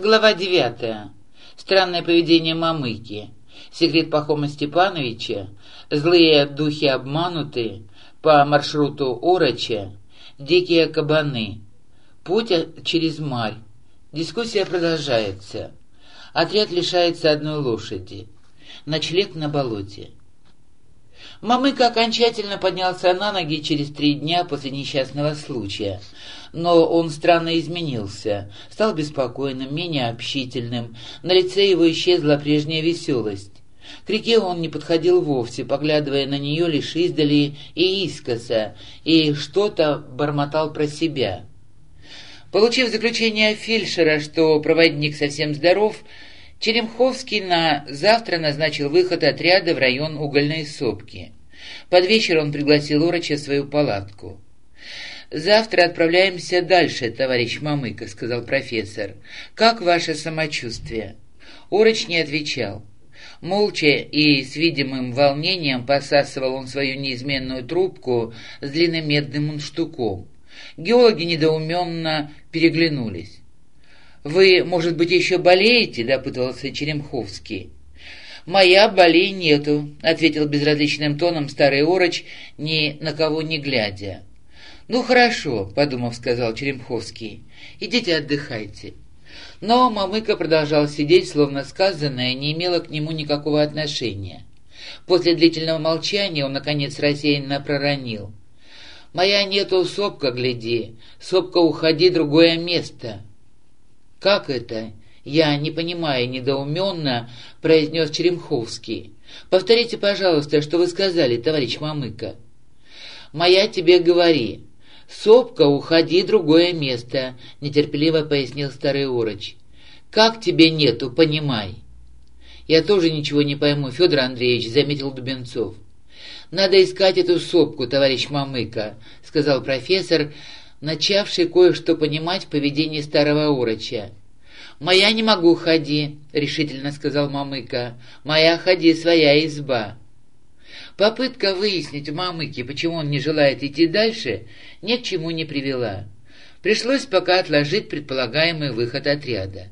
Глава девятая. Странное поведение Мамыки. Секрет Пахома Степановича. Злые духи обмануты. По маршруту Ороча. Дикие кабаны. Путь через Марь. Дискуссия продолжается. Отряд лишается одной лошади. Ночлег на болоте. Мамыка окончательно поднялся на ноги через три дня после несчастного случая. Но он странно изменился, стал беспокойным, менее общительным, на лице его исчезла прежняя веселость. К реке он не подходил вовсе, поглядывая на нее лишь издали и искоса, и что-то бормотал про себя. Получив заключение фельдшера, что проводник совсем здоров, Черемховский на завтра назначил выход отряда в район угольной сопки. Под вечер он пригласил Ороча в свою палатку. «Завтра отправляемся дальше, товарищ Мамыка», — сказал профессор. «Как ваше самочувствие?» Ороч не отвечал. Молча и с видимым волнением посасывал он свою неизменную трубку с длинным медным мундштуком. Геологи недоуменно переглянулись. «Вы, может быть, еще болеете?» — допытывался Черемховский. «Моя болей нету», — ответил безразличным тоном старый ороч, ни на кого не глядя. «Ну, хорошо», — подумав, сказал Черемховский. «Идите отдыхайте». Но Мамыка продолжал сидеть, словно сказанное не имело к нему никакого отношения. После длительного молчания он, наконец, рассеянно проронил. «Моя нету сопка, гляди. Сопка, уходи, другое место». «Как это?» «Я не понимаю недоуменно», — произнес Черемховский. «Повторите, пожалуйста, что вы сказали, товарищ Мамыка». «Моя тебе говори. Сопка, уходи, другое место», — нетерпеливо пояснил старый уроч. «Как тебе нету, понимай». «Я тоже ничего не пойму, Федор Андреевич», — заметил Дубенцов. «Надо искать эту сопку, товарищ Мамыка», — сказал профессор, начавший кое-что понимать в поведении старого уроча. «Моя не могу ходи», — решительно сказал Мамыка. «Моя ходи, своя изба». Попытка выяснить у Мамыки, почему он не желает идти дальше, ни к чему не привела. Пришлось пока отложить предполагаемый выход отряда.